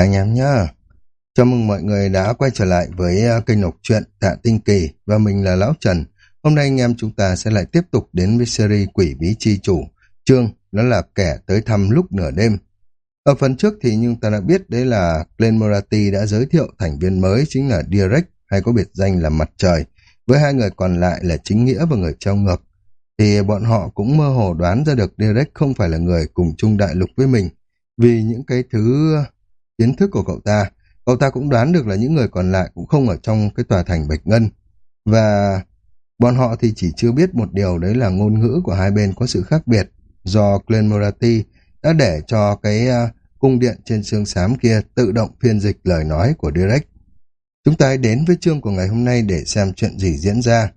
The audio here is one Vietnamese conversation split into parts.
anh em nhá. Chào mừng mọi người đã quay trở lại với à, kênh đọc truyện Tạ Tinh Kỳ và mình là Lão Trần. Hôm nay anh em chúng ta sẽ lại tiếp tục đến với series Quỷ Bí Chi Chủ. Chương nó là kẻ tới thăm lúc nửa đêm. Ở phần trước thì nhưng ta đã biết, đấy là Glenn Morati đã giới thiệu thành viên mới chính là Direct hay có biệt danh là Mặt Trời. Với hai người còn lại là Chính Nghĩa và người treo ngược. Thì bọn họ cũng mơ hồ đoán ra được Direct không phải là người cùng chung đại lục với mình. Vì những cái thứ kiến thức của cậu ta, cậu ta cũng đoán được là những người còn lại cũng không ở trong cái tòa thành Bạch Ngân. Và bọn họ thì chỉ chưa biết một điều đấy là ngôn ngữ của hai bên có sự khác biệt do Glenn Morati đã để cho cái à, cung điện trên xương xám kia tự động phiên dịch lời nói của Direct. Chúng ta hãy đến với chương của ngày hôm nay để xem chuyện gì diễn ra.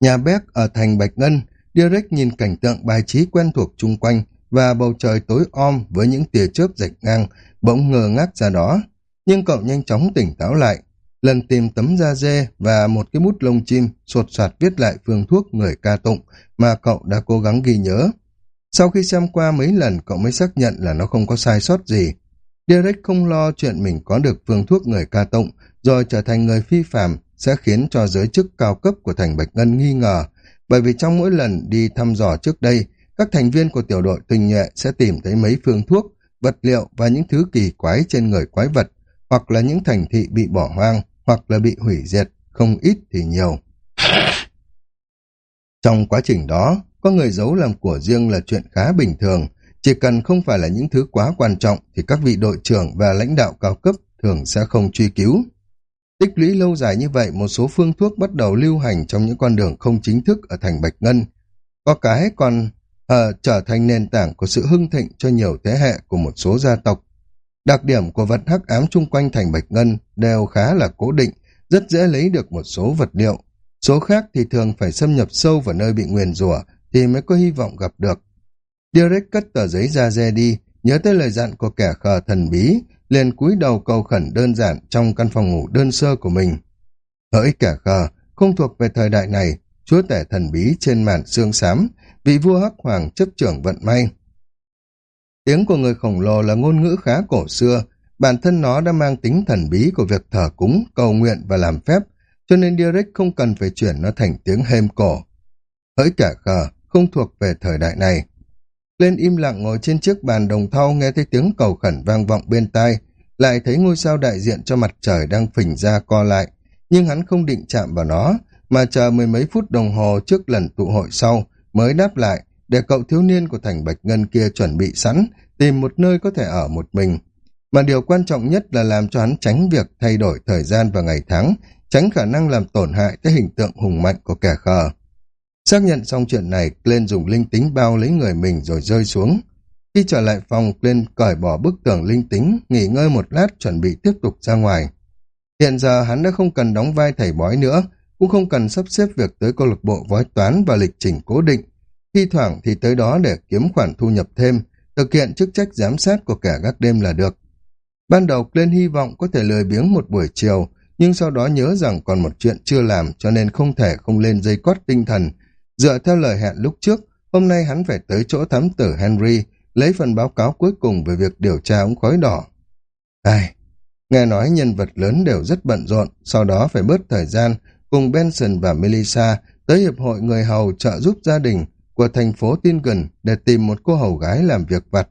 Nhà bếp ở thành Bạch Ngân, Direct nhìn cảnh tượng bài trí quen thuộc chung quanh và bầu trời tối om với những tia chớp rạch ngang bỗng ngơ ngác ra đó. Nhưng cậu nhanh chóng tỉnh táo lại, lần tìm tấm da dê và một cái bút lông chim sột soạt viết lại phương thuốc người ca tụng mà cậu đã cố gắng ghi nhớ. Sau khi xem qua mấy lần cậu mới xác nhận là nó không có sai sót gì. Derek không lo chuyện mình có được phương thuốc người ca tụng rồi trở thành người phi phạm sẽ khiến cho giới chức cao cấp của thành Bạch Ngân nghi ngờ bởi vì trong mỗi lần đi thăm dò trước đây các thành viên của tiểu đội tình nhuệ sẽ tìm thấy mấy phương thuốc vật liệu và những thứ kỳ quái trên người quái vật, hoặc là những thành thị bị bỏ hoang, hoặc là bị hủy diệt, không ít thì nhiều. Trong quá trình đó, có người giấu làm của riêng là chuyện khá bình thường, chỉ cần không phải là những thứ quá quan trọng thì các vị đội trưởng và lãnh đạo cao cấp thường sẽ không truy cứu. Tích lũy lâu dài như vậy, một số phương thuốc bắt đầu lưu hành trong những con đường không chính thức ở thành Bạch Ngân. Có cái còn uh, trở thành nền tảng của sự hưng thịnh cho nhiều thế hệ của một số gia tộc. Đặc điểm của vật hắc ám chung quanh thành Bạch Ngân đều khá là cố định, rất dễ lấy được một số vật liệu. Số khác thì thường phải xâm nhập sâu vào nơi bị nguyền rủa thì mới có hy vọng gặp được. Direct cất tờ giấy ra dê đi, nhớ tới lời dặn của kẻ khờ thần bí, liền cúi đầu cầu khẩn đơn giản trong căn phòng ngủ đơn sơ của mình. Hỡi kẻ khờ, không thuộc về thời đại này, chúa tể thần bí trên màn xương xám, vị vua hắc hoàng chấp trưởng vận may. Tiếng của người khổng lồ là ngôn ngữ khá cổ xưa, bản thân nó đã mang tính thần bí của việc thờ cúng, cầu nguyện và làm phép, cho nên Direct không cần phải chuyển nó thành tiếng hêm cổ. Hỡi cả khờ, không thuộc về thời đại này. Lên im lặng ngồi trên chiếc bàn đồng thau nghe thấy tiếng cầu khẩn vang vọng bên tai, lại thấy ngôi sao đại diện cho mặt trời đang phình ra co lại, nhưng hắn không định chạm vào nó, mà chờ mười mấy phút đồng hồ trước lần tụ hội sau, mới đáp lại để cậu thiếu niên của thành Bạch Ngân kia chuẩn bị sẵn, tìm một nơi có thể ở một mình. Mà điều quan trọng nhất là làm cho hắn tránh việc thay đổi thời gian và ngày tháng, tránh khả năng làm tổn hại tới hình tượng hùng mạnh của kẻ khờ. Xác nhận xong chuyện này, Glenn dùng linh tính bao lấy người mình rồi rơi xuống. Khi trở lại phòng, Glenn cởi bỏ bức tường linh tính, nghỉ ngơi một lát chuẩn bị tiếp tục ra ngoài. Hiện giờ hắn đã không cần đóng vai thầy bói nữa, cũng không cần sắp xếp việc tới câu lạc bộ vói toán và lịch trình cố định. Thi thoảng thì tới đó để kiếm khoản thu nhập thêm, thực hiện chức trách giám sát của kẻ gác đêm là được. Ban đầu Glenn hy vọng có thể lười biếng một buổi chiều, nhưng sau đó nhớ rằng còn một chuyện chưa làm cho nên không thể không lên dây cót tinh thần. Dựa theo lời hẹn lúc trước, hôm nay hắn phải tới chỗ thám tử Henry, lấy phần báo cáo cuối cùng về việc điều tra ống khói đỏ. Ai, nghe nói nhân vật lớn đều rất bận rộn, sau đó phải bớt thời gian cùng Benson và Melissa tới Hiệp hội Người Hầu trợ giúp gia đình của thành phố Tingen để tìm một cô hầu gái làm việc vặt.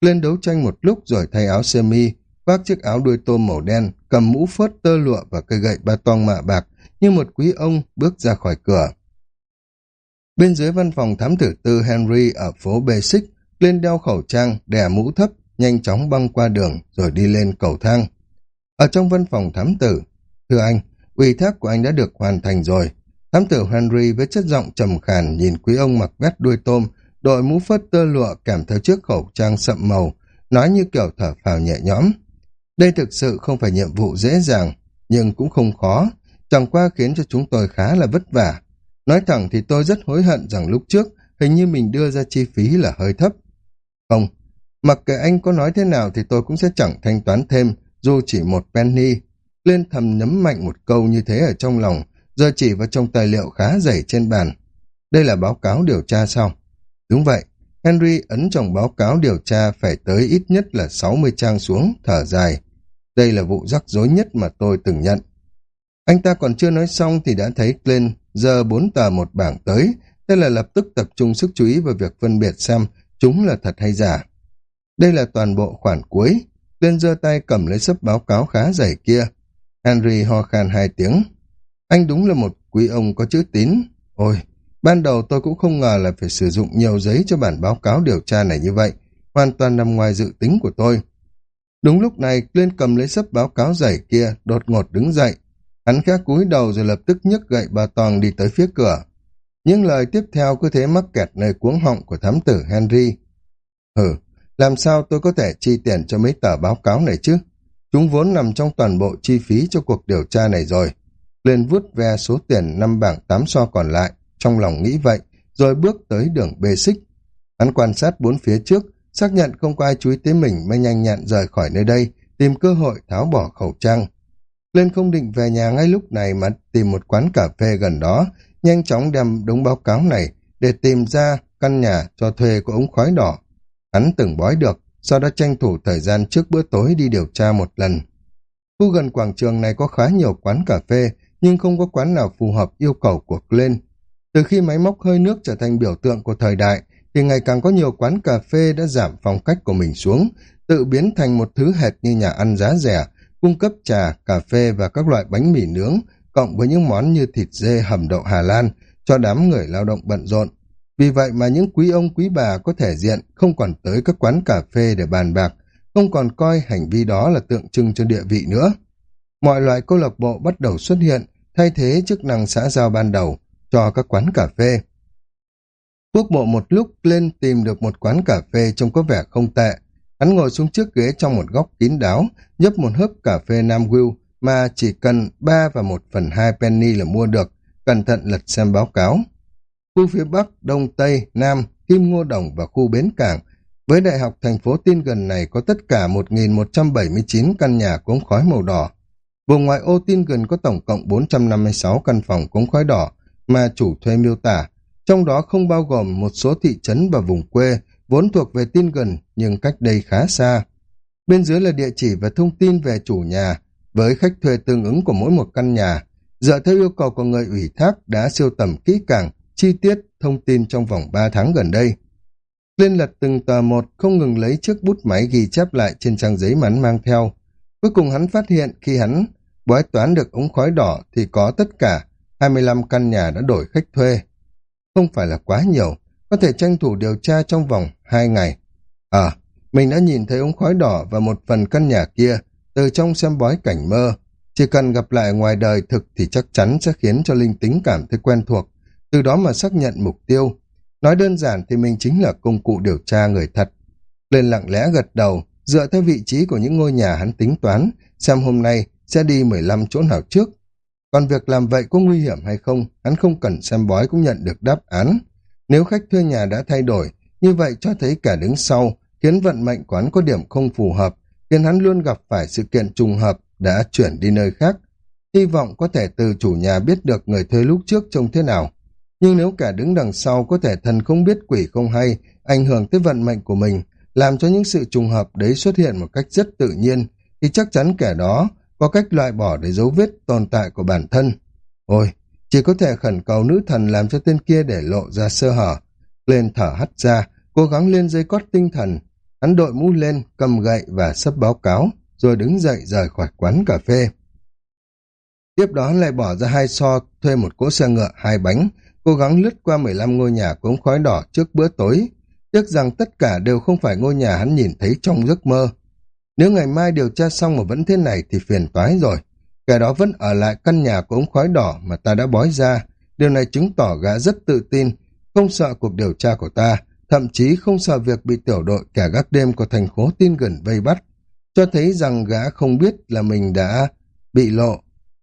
Lên đấu tranh một lúc rồi thay áo sơ mi, khoác chiếc áo đuôi tôm màu đen, cầm mũ phớt tơ lụa và cây gậy ba toang mạ bạc như một quý ông bước ra khỏi cửa. Bên dưới văn phòng thám tử tư Henry ở phố Basic, lên đeo khẩu trang, đè mũ thấp, nhanh chóng băng qua đường rồi đi lên cầu thang. Ở trong văn phòng thám tử, thưa anh, ủy thác của anh đã được hoàn thành rồi. Thám tử Henry với chất giọng trầm khàn nhìn quý ông mặc vest đuôi tôm, đội mũ phớt tơ lụa kèm theo chiếc khẩu trang sậm màu, nói như kiểu thở phào nhẹ nhõm. Đây thực sự không phải nhiệm vụ dễ dàng, nhưng cũng không khó, chẳng qua khiến cho chúng tôi khá là vất vả. Nói thẳng thì tôi rất hối hận rằng lúc trước hình như mình đưa ra chi phí là hơi thấp. Không, mặc kệ anh có nói thế nào thì tôi cũng sẽ chẳng thanh toán thêm, dù chỉ một penny, lên thầm nhấm mạnh một câu như thế ở trong lòng, giờ chỉ vào trong tài liệu khá dày trên bàn. Đây là báo cáo điều tra sau. Đúng vậy, Henry ấn trong báo cáo điều tra phải tới ít nhất là 60 trang xuống, thở dài. Đây là vụ rắc rối nhất mà tôi từng nhận. Anh ta còn chưa nói xong thì đã thấy Glenn giờ bốn tờ một bảng tới, thế là lập tức tập trung sức chú ý vào việc phân biệt xem chúng là thật hay giả. Đây là toàn bộ khoản cuối. Glenn giơ tay cầm lấy sấp báo cáo khá dày kia. Henry ho khan hai tiếng. Anh đúng là một quý ông có chữ tín. Ôi, ban đầu tôi cũng không ngờ là phải sử dụng nhiều giấy cho bản báo cáo điều tra này như vậy. Hoàn toàn nằm ngoài dự tính của tôi. Đúng lúc này, Glenn cầm lấy sấp báo cáo dày kia, đột ngột đứng dậy. Hắn khẽ cúi đầu rồi lập tức nhấc gậy bà Toàn đi tới phía cửa. Những lời tiếp theo cứ thế mắc kẹt nơi cuống họng của thám tử Henry. Hừ, làm sao tôi có thể chi tiền cho mấy tờ báo cáo này chứ? Chúng vốn nằm trong toàn bộ chi phí cho cuộc điều tra này rồi. Lên vút ve số tiền năm bảng tám so còn lại, trong lòng nghĩ vậy, rồi bước tới đường bê xích. Hắn quan sát bốn phía trước, xác nhận không có ai chú ý tới mình mới nhanh nhẹn rời khỏi nơi đây, tìm cơ hội tháo bỏ khẩu trang. Lên không định về nhà ngay lúc này mà tìm một quán cà phê gần đó, nhanh chóng đem đống báo cáo này để tìm ra căn nhà cho thuê của ống khói đỏ. Hắn từng bói được, sau đó tranh thủ thời gian trước bữa tối đi điều tra một lần. Khu gần quảng trường này có khá nhiều quán cà phê, nhưng không có quán nào phù hợp yêu cầu của Glenn. Từ khi máy móc hơi nước trở thành biểu tượng của thời đại, thì ngày càng có nhiều quán cà phê đã giảm phong cách của mình xuống, tự biến thành một thứ hệt như nhà ăn giá rẻ, cung cấp trà, cà phê và các loại bánh mì nướng, cộng với những món như thịt dê hầm đậu Hà Lan cho đám người lao động bận rộn. Vì vậy mà những quý ông quý bà có thể diện không còn tới các quán cà phê để bàn bạc, không còn coi hành vi đó là tượng trưng cho địa vị nữa. Mọi loại câu lạc bộ bắt đầu xuất hiện, thay thế chức năng xã giao ban đầu cho các quán cà phê. Quốc bộ một lúc lên tìm được một quán cà phê trông có vẻ không tệ. Hắn ngồi xuống trước ghế trong một góc kín đáo, nhấp một hớp cà phê Nam Will mà chỉ cần 3 và 1 phần 2 penny là mua được, cẩn thận lật xem báo cáo. Khu phía Bắc, Đông, Tây, Nam, Kim Ngô Đồng và khu Bến Cảng, với đại học thành phố tin gần này có tất cả 1.179 căn nhà cống khói màu đỏ. Vùng ngoại ô tin gần có tổng cộng 456 căn phòng cống khói đỏ mà chủ thuê miêu tả, trong đó không bao gồm một số thị trấn và vùng quê vốn thuộc về tin gần nhưng cách đây khá xa. Bên dưới là địa chỉ và thông tin về chủ nhà, với khách thuê tương ứng của mỗi một căn nhà, dựa theo yêu cầu của người ủy thác đã siêu tầm kỹ càng, chi tiết, thông tin trong vòng 3 tháng gần đây. liên lật từng tòa một, không ngừng lấy chiếc bút máy ghi chép lại trên trang giấy mà hắn mang theo. Cuối cùng hắn phát hiện khi hắn bói toán được ống khói đỏ thì có tất cả 25 căn nhà đã đổi khách thuê. Không phải là quá nhiều, có thể tranh thủ điều tra trong vòng 2 ngày. À, mình đã nhìn thấy ống khói đỏ và một phần căn nhà kia từ trong xem bói cảnh mơ. Chỉ cần gặp lại ngoài đời thực thì chắc chắn sẽ khiến cho linh tính cảm thấy quen thuộc, từ đó mà xác nhận mục tiêu. Nói đơn giản thì mình chính là công cụ điều tra người thật. Lên lặng lẽ gật đầu, dựa theo vị trí của những ngôi nhà hắn tính toán, xem hôm nay sẽ đi 15 chỗ nào trước. Còn việc làm vậy có nguy hiểm hay không, hắn không cần xem bói cũng nhận được đáp án. Nếu khách thuê nhà đã thay đổi, như vậy cho thấy cả đứng sau, khiến vận mệnh quán có điểm không phù hợp, khiến hắn luôn gặp phải sự kiện trùng hợp đã chuyển đi nơi khác. Hy vọng có thể từ chủ nhà biết được người thuê lúc trước trông thế nào. Nhưng nếu cả đứng đằng sau có thể thần không biết quỷ không hay, ảnh hưởng tới vận mệnh của mình, làm cho những sự trùng hợp đấy xuất hiện một cách rất tự nhiên, thì chắc chắn kẻ đó có cách loại bỏ để dấu vết tồn tại của bản thân. Ôi, chỉ có thể khẩn cầu nữ thần làm cho tên kia để lộ ra sơ hở. Lên thở hắt ra, cố gắng lên dây cót tinh thần. Hắn đội mũ lên, cầm gậy và sắp báo cáo, rồi đứng dậy rời khỏi quán cà phê. Tiếp đó lại bỏ ra hai so thuê một cỗ xe ngựa hai bánh, cố gắng lướt qua 15 ngôi nhà cống khói đỏ trước bữa tối. Tiếc rằng tất cả đều không phải ngôi nhà hắn nhìn thấy trong giấc mơ. Nếu ngày mai điều tra xong mà vẫn thế này thì phiền toái rồi. Kẻ đó vẫn ở lại căn nhà của ống khói đỏ mà ta đã bói ra. Điều này chứng tỏ gã rất tự tin, không sợ cuộc điều tra của ta, thậm chí không sợ việc bị tiểu đội kẻ gác đêm của thành phố tin gần vây bắt. Cho thấy rằng gã không biết là mình đã bị lộ.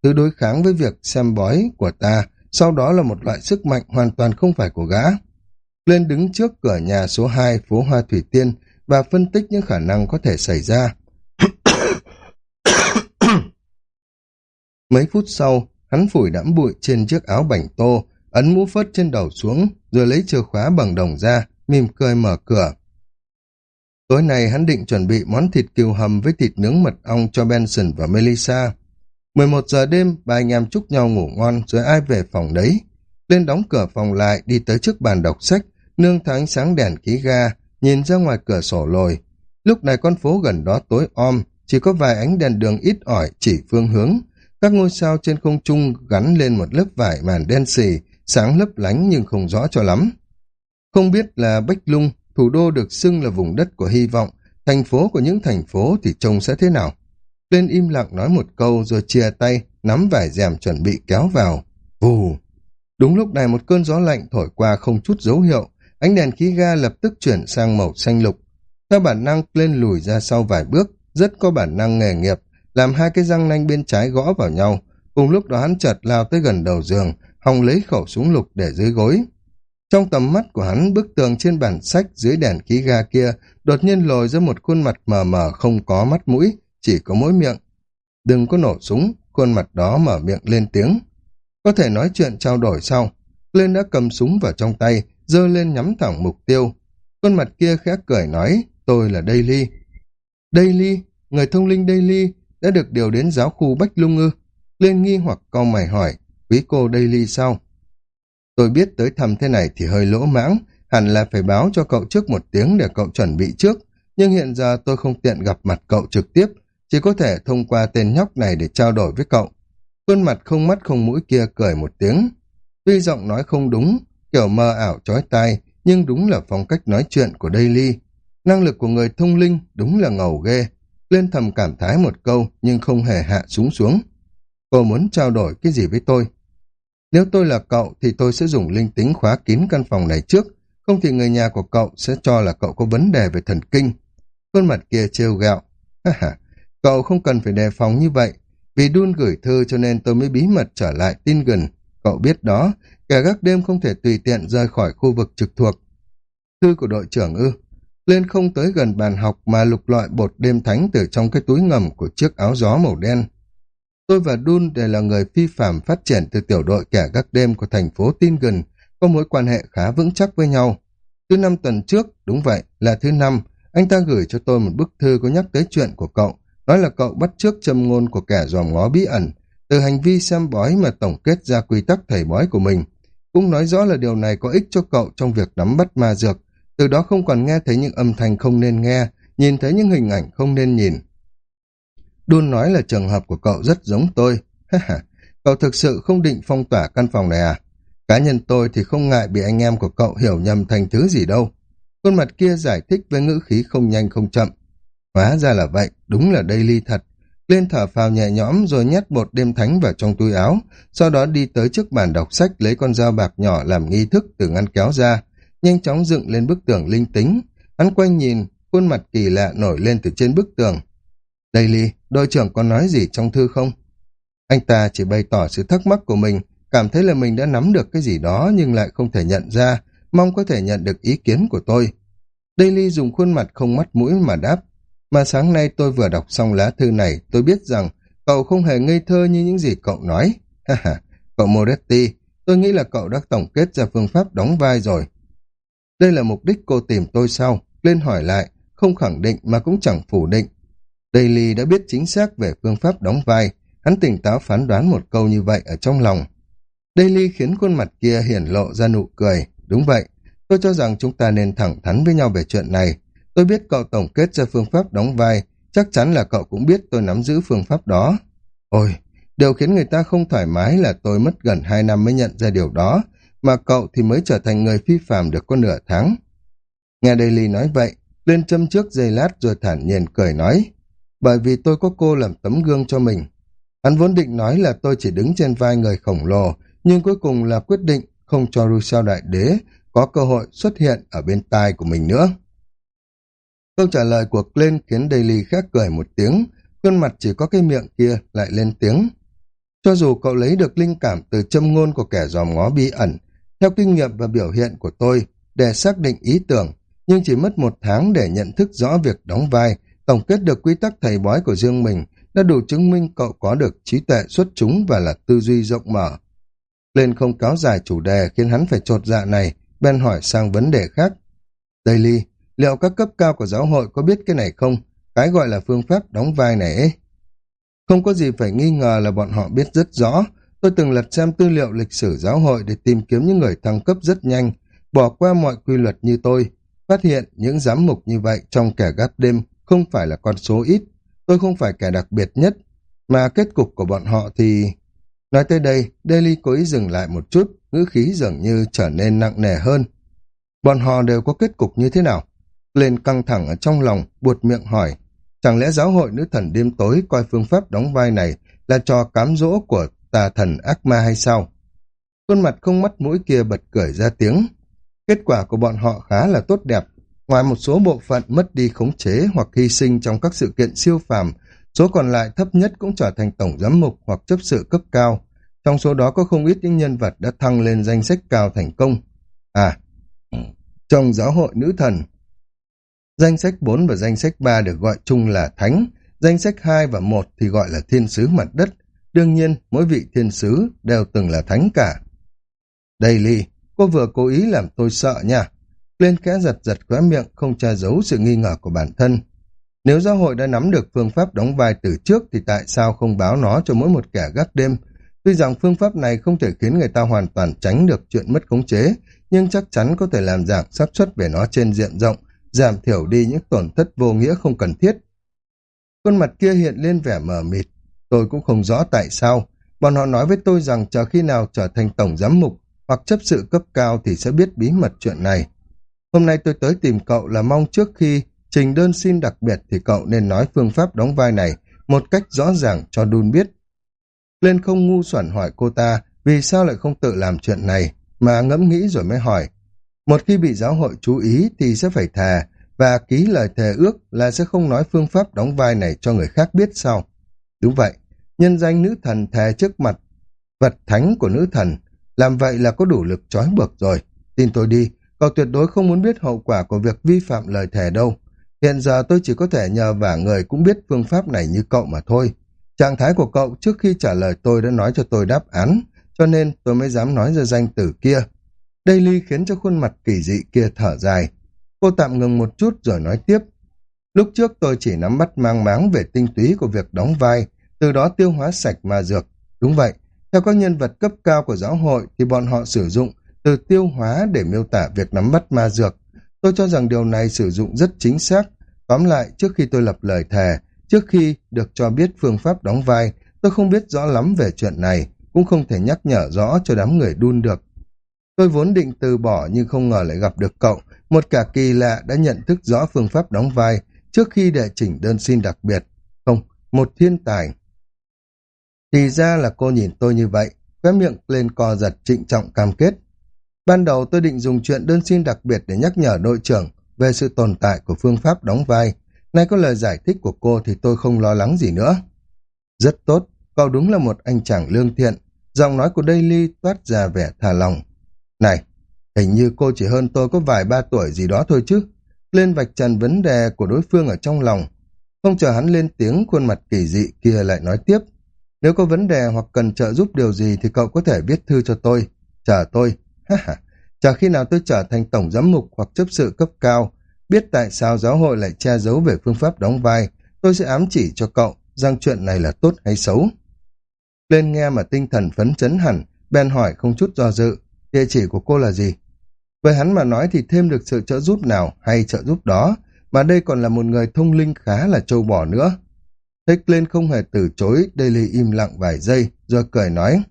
Thứ đối kháng với việc xem bói của ta, sau đó là một loại sức mạnh hoàn toàn không phải của gã. Lên đứng trước cửa nhà số 2 phố Hoa Thủy Tiên và phân tích những khả năng có thể xảy ra. Mấy phút sau, hắn phủi đẫm bụi trên chiếc áo bảnh tô, ấn mũ phớt trên đầu xuống, rồi lấy chìa khóa bằng đồng ra, mỉm cười mở cửa. Tối nay hắn định chuẩn bị món thịt kiều hầm với thịt nướng mật ong cho Benson và Melissa. 11 giờ đêm, ba anh em chúc nhau ngủ ngon rồi ai về phòng đấy. Lên đóng cửa phòng lại, đi tới trước bàn đọc sách, nương tháng sáng đèn ký ga, nhìn ra ngoài cửa sổ lồi. Lúc này con phố gần đó tối om, chỉ có vài ánh đèn đường ít ỏi chỉ phương hướng. Các ngôi sao trên không trung gắn lên một lớp vải màn đen xì, sáng lấp lánh nhưng không rõ cho lắm. Không biết là Bách Lung, thủ đô được xưng là vùng đất của hy vọng, thành phố của những thành phố thì trông sẽ thế nào? Tuyên im lặng nói một câu rồi chia tay, nắm vải rèm chuẩn bị kéo vào. Vù! Đúng lúc này một cơn gió lạnh thổi qua không chút dấu hiệu, ánh đèn khí ga lập tức chuyển sang màu xanh lục. Theo bản năng lên lùi ra sau vài bước, rất có bản năng nghề nghiệp, làm hai cái răng nanh bên trái gõ vào nhau. Cùng lúc đó hắn chợt lao tới gần đầu giường, hòng lấy khẩu súng lục để dưới gối. Trong tầm mắt của hắn, bức tường trên bản sách dưới đèn khí ga kia đột nhiên lồi ra một khuôn mặt mờ mờ không có mắt mũi, chỉ có mỗi miệng. Đừng có nổ súng, khuôn mặt đó mở miệng lên tiếng. Có thể nói chuyện trao đổi sau. Lên đã cầm súng vào trong tay, giơ lên nhắm thẳng mục tiêu. Khuôn mặt kia khẽ cười nói, tôi là Daily. Daily, người thông linh Daily, đã được điều đến giáo khu Bách Lung ư. Lên nghi hoặc câu mày hỏi, quý cô Daily sao? Tôi biết tới thăm thế này thì hơi lỗ mãng, hẳn là phải báo cho cậu trước một tiếng để cậu chuẩn bị trước, nhưng hiện giờ tôi không tiện gặp mặt cậu trực tiếp, chỉ có thể thông qua tên nhóc này để trao đổi với cậu. Khuôn mặt không mắt không mũi kia cười một tiếng. Tuy giọng nói không đúng, kiểu mơ ảo chói tai, nhưng đúng là phong cách nói chuyện của Daily. Năng lực của người thông linh đúng là ngầu ghê. Lên thầm cảm thái một câu nhưng không hề hạ súng xuống. Cô muốn trao đổi cái gì với tôi? Nếu tôi là cậu thì tôi sẽ dùng linh tính khóa kín căn phòng này trước, không thì người nhà của cậu sẽ cho là cậu có vấn đề về thần kinh. Khuôn mặt kia trêu gạo. Ha ha, cậu không cần phải đề phòng như vậy. Vì đun gửi thư cho nên tôi mới bí mật trở lại tin gần. Cậu biết đó, kẻ gác đêm không thể tùy tiện rời khỏi khu vực trực thuộc. Thư của đội trưởng ư. Lên không tới gần bàn học mà lục loại bột đêm thánh từ trong cái túi ngầm của chiếc áo gió màu đen. Tôi và Dun đều là người phi phạm phát triển từ tiểu đội kẻ gác đêm của thành phố Tin gần, có mối quan hệ khá vững chắc với nhau. Thứ năm tuần trước, đúng vậy, là thứ năm, anh ta gửi cho tôi một bức thư có nhắc tới chuyện của cậu, nói là cậu bắt trước châm ngôn của kẻ dòm ngó bí ẩn, từ hành vi xem bói mà tổng kết ra quy tắc thầy bói của mình. Cũng nói rõ là điều này có ích cho cậu trong việc nắm bắt ma dược, từ đó không còn nghe thấy những âm thanh không nên nghe, nhìn thấy những hình ảnh không nên nhìn. Đun nói là trường hợp của cậu rất giống tôi. cậu thực sự không định phong tỏa căn phòng này à? Cá nhân tôi thì không ngại bị anh em của cậu hiểu nhầm thành thứ gì đâu. Khuôn mặt kia giải thích với ngữ khí không nhanh không chậm. Hóa ra là vậy, đúng là đây ly thật. Lên thở phào nhẹ nhõm rồi nhét bột đêm thánh vào trong túi áo, sau đó đi tới trước bàn đọc sách lấy con dao bạc nhỏ làm nghi thức từ ngăn kéo ra, nhanh chóng dựng lên bức tường linh tính. Hắn quanh nhìn, khuôn mặt kỳ lạ nổi lên từ trên bức tường. Daily, đội trưởng có nói gì trong thư không? Anh ta chỉ bày tỏ sự thắc mắc của mình, cảm thấy là mình đã nắm được cái gì đó nhưng lại không thể nhận ra, mong có thể nhận được ý kiến của tôi. Daily dùng khuôn mặt không mắt mũi mà đáp, mà sáng nay tôi vừa đọc xong lá thư này, tôi biết rằng cậu không hề ngây thơ như những gì cậu nói. Ha ha, cậu Moretti, tôi nghĩ là cậu đã tổng kết ra phương pháp đóng vai rồi. Đây là mục đích cô tìm tôi sau Lên hỏi lại, không khẳng định mà cũng chẳng phủ định. Daily đã biết chính xác về phương pháp đóng vai, hắn tỉnh táo phán đoán một câu như vậy ở trong lòng. Daily khiến khuôn mặt kia hiển lộ ra nụ cười. Đúng vậy, tôi cho rằng chúng ta nên thẳng thắn với nhau về chuyện này. Tôi biết cậu tổng kết ra phương pháp đóng vai, chắc chắn là cậu cũng biết tôi nắm giữ phương pháp đó. Ôi, điều khiến người ta không thoải mái là tôi mất gần hai năm mới nhận ra điều đó, mà cậu thì mới trở thành người phi phàm được có nửa tháng. Nghe Daily nói vậy, lên châm trước giây lát rồi thản nhiên cười nói, bởi vì tôi có cô làm tấm gương cho mình. Hắn vốn định nói là tôi chỉ đứng trên vai người khổng lồ, nhưng cuối cùng là quyết định không cho Rousseau Đại Đế có cơ hội xuất hiện ở bên tai của mình nữa. Câu trả lời của Glenn khiến Daily khác cười một tiếng, khuôn mặt chỉ có cái miệng kia lại lên tiếng. Cho dù cậu lấy được linh cảm từ châm ngôn của kẻ dòm ngó bí ẩn, theo kinh nghiệm và biểu hiện của tôi, để xác định ý tưởng, nhưng chỉ mất một tháng để nhận thức rõ việc đóng vai, tổng kết được quy tắc thầy bói của riêng mình, đã đủ chứng minh cậu có được trí tuệ xuất chúng và là tư duy rộng mở. Lên không cáo dài chủ đề khiến hắn phải trột dạ này, Ben hỏi sang vấn đề khác. Daily, liệu các cấp cao của giáo hội có biết cái này không? Cái gọi là phương pháp đóng vai này ấy. Không có gì phải nghi ngờ là bọn họ biết rất rõ. Tôi từng lật xem tư liệu lịch sử giáo hội để tìm kiếm những người thăng cấp rất nhanh, bỏ qua mọi quy luật như tôi, phát hiện những giám mục như vậy trong kẻ gác đêm không phải là con số ít. Tôi không phải kẻ đặc biệt nhất, mà kết cục của bọn họ thì... Nói tới đây, Daily cố ý dừng lại một chút, ngữ khí dường như trở nên nặng nề hơn. Bọn họ đều có kết cục như thế nào? Lên căng thẳng ở trong lòng, buột miệng hỏi. Chẳng lẽ giáo hội nữ thần đêm tối coi phương pháp đóng vai này là trò cám dỗ của tà thần ác ma hay sao? Khuôn mặt không mắt mũi kia bật cười ra tiếng. Kết quả của bọn họ khá là tốt đẹp. Ngoài một số bộ phận mất đi khống chế hoặc hy sinh trong các sự kiện siêu phàm, số còn lại thấp nhất cũng trở thành tổng giám mục hoặc chấp sự cấp cao. Trong số đó có không ít những nhân vật đã thăng lên danh sách cao thành công. À, ừ, trong giáo hội nữ thần, danh sách 4 và danh sách 3 được gọi chung là thánh, danh sách 2 và 1 thì gọi là thiên sứ mặt đất. Đương nhiên, mỗi vị thiên sứ đều từng là thánh cả. đây ly cô vừa cố ý làm tôi sợ nha. Lên kẽ giật giật khóe miệng, không che giấu sự nghi ngờ của bản thân. Nếu giáo hội đã nắm được phương pháp đóng vai từ trước thì tại sao không báo nó cho mỗi một kẻ gác đêm? Tuy rằng phương pháp này không thể khiến người ta hoàn toàn tránh được chuyện mất khống chế, nhưng chắc chắn có thể làm giảm xác suất về nó trên diện rộng, giảm thiểu đi những tổn thất vô nghĩa không cần thiết. Khuôn mặt kia hiện lên vẻ mờ mịt, tôi cũng không rõ tại sao. Bọn họ nói với tôi rằng chờ khi nào trở thành tổng giám mục hoặc chấp sự cấp cao thì sẽ biết bí mật chuyện này. Hôm nay tôi tới tìm cậu là mong trước khi trình đơn xin đặc biệt thì cậu nên nói phương pháp đóng vai này một cách rõ ràng cho Đun biết. Lên không ngu xuẩn hỏi cô ta vì sao lại không tự làm chuyện này mà ngẫm nghĩ rồi mới hỏi. Một khi bị giáo hội chú ý thì sẽ phải thề và ký lời thề ước là sẽ không nói phương pháp đóng vai này cho người khác biết sau. Đúng vậy, nhân danh nữ thần thề trước mặt vật thánh của nữ thần làm vậy là có đủ lực trói buộc rồi. Tin tôi đi, cậu tuyệt đối không muốn biết hậu quả của việc vi phạm lời thề đâu. Hiện giờ tôi chỉ có thể nhờ vả người cũng biết phương pháp này như cậu mà thôi. Trạng thái của cậu trước khi trả lời tôi đã nói cho tôi đáp án, cho nên tôi mới dám nói ra danh từ kia. Daily khiến cho khuôn mặt kỳ dị kia thở dài. Cô tạm ngừng một chút rồi nói tiếp. Lúc trước tôi chỉ nắm bắt mang máng về tinh túy của việc đóng vai, từ đó tiêu hóa sạch ma dược. Đúng vậy, theo các nhân vật cấp cao của giáo hội thì bọn họ sử dụng từ tiêu hóa để miêu tả việc nắm bắt ma dược. Tôi cho rằng điều này sử dụng rất chính xác. Tóm lại, trước khi tôi lập lời thề, trước khi được cho biết phương pháp đóng vai, tôi không biết rõ lắm về chuyện này, cũng không thể nhắc nhở rõ cho đám người đun được. Tôi vốn định từ bỏ nhưng không ngờ lại gặp được cậu, một cả kỳ lạ đã nhận thức rõ phương pháp đóng vai trước khi đệ chỉnh đơn xin đặc biệt. Không, một thiên tài. Thì ra là cô nhìn tôi như vậy, khóe miệng lên co giật trịnh trọng cam kết. Ban đầu tôi định dùng chuyện đơn xin đặc biệt để nhắc nhở đội trưởng về sự tồn tại của phương pháp đóng vai. Nay có lời giải thích của cô thì tôi không lo lắng gì nữa. Rất tốt, cậu đúng là một anh chàng lương thiện. Giọng nói của Daily toát ra vẻ thà lòng. Này, hình như cô chỉ hơn tôi có vài ba tuổi gì đó thôi chứ. Lên vạch trần vấn đề của đối phương ở trong lòng. Không chờ hắn lên tiếng, khuôn mặt kỳ dị kia lại nói tiếp. Nếu có vấn đề hoặc cần trợ giúp điều gì thì cậu có thể viết thư cho tôi. Chờ tôi. Ha ha. Chờ khi nào tôi trở thành tổng giám mục hoặc chấp sự cấp cao, biết tại sao giáo hội lại che giấu về phương pháp đóng vai, tôi sẽ ám chỉ cho cậu rằng chuyện này là tốt hay xấu. Lên nghe mà tinh thần phấn chấn hẳn, Ben hỏi không chút do dự, địa chỉ của cô là gì? Với hắn mà nói thì thêm được sự trợ giúp nào hay trợ giúp đó, mà đây còn là một người thông linh khá là trâu bò nữa. Thích lên không hề từ chối, Daily im lặng vài giây, rồi cười nói.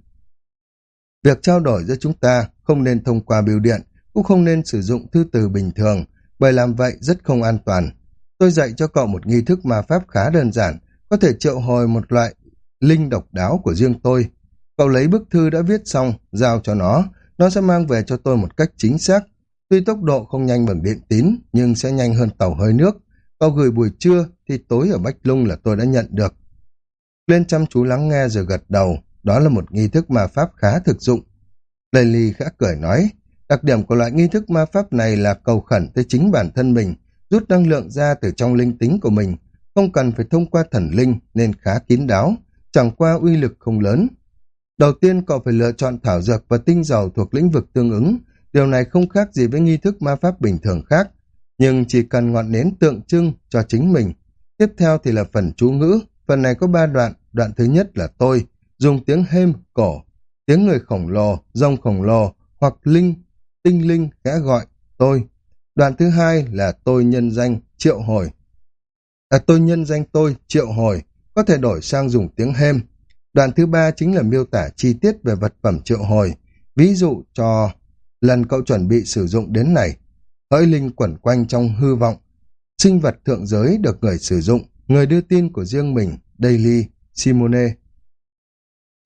Việc trao đổi giữa chúng ta không nên thông qua bưu điện, cũng không nên sử dụng thư từ bình thường, bởi làm vậy rất không an toàn. Tôi dạy cho cậu một nghi thức ma pháp khá đơn giản, có thể triệu hồi một loại linh độc đáo của riêng tôi. Cậu lấy bức thư đã viết xong, giao cho nó, nó sẽ mang về cho tôi một cách chính xác. Tuy tốc độ không nhanh bằng điện tín, nhưng sẽ nhanh hơn tàu hơi nước. Cậu gửi buổi trưa thì tối ở Bách Lung là tôi đã nhận được. Lên chăm chú lắng nghe rồi gật đầu, đó là một nghi thức ma pháp khá thực dụng. Lê Ly khẽ cười nói, đặc điểm của loại nghi thức ma pháp này là cầu khẩn tới chính bản thân mình, rút năng lượng ra từ trong linh tính của mình, không cần phải thông qua thần linh nên khá kín đáo, chẳng qua uy lực không lớn. Đầu tiên cậu phải lựa chọn thảo dược và tinh dầu thuộc lĩnh vực tương ứng, điều này không khác gì với nghi thức ma pháp bình thường khác. nhưng chỉ cần ngọn nến tượng trưng cho chính mình. Tiếp theo thì là phần chú ngữ, phần này có ba đoạn, đoạn thứ nhất là tôi, dùng tiếng hêm, cổ, tiếng người khổng lồ, rông khổng lồ, hoặc linh, tinh linh khẽ gọi, tôi. Đoạn thứ hai là tôi nhân danh, triệu hồi. À, tôi nhân danh tôi, triệu hồi, có thể đổi sang dùng tiếng hêm. Đoạn thứ ba chính là miêu tả chi tiết về vật phẩm triệu hồi, ví dụ cho lần cậu chuẩn bị sử dụng đến này. Hỡi linh quẩn quanh trong hư vọng, sinh vật thượng giới được người sử dụng, người đưa tin của riêng mình, Daily, Simone.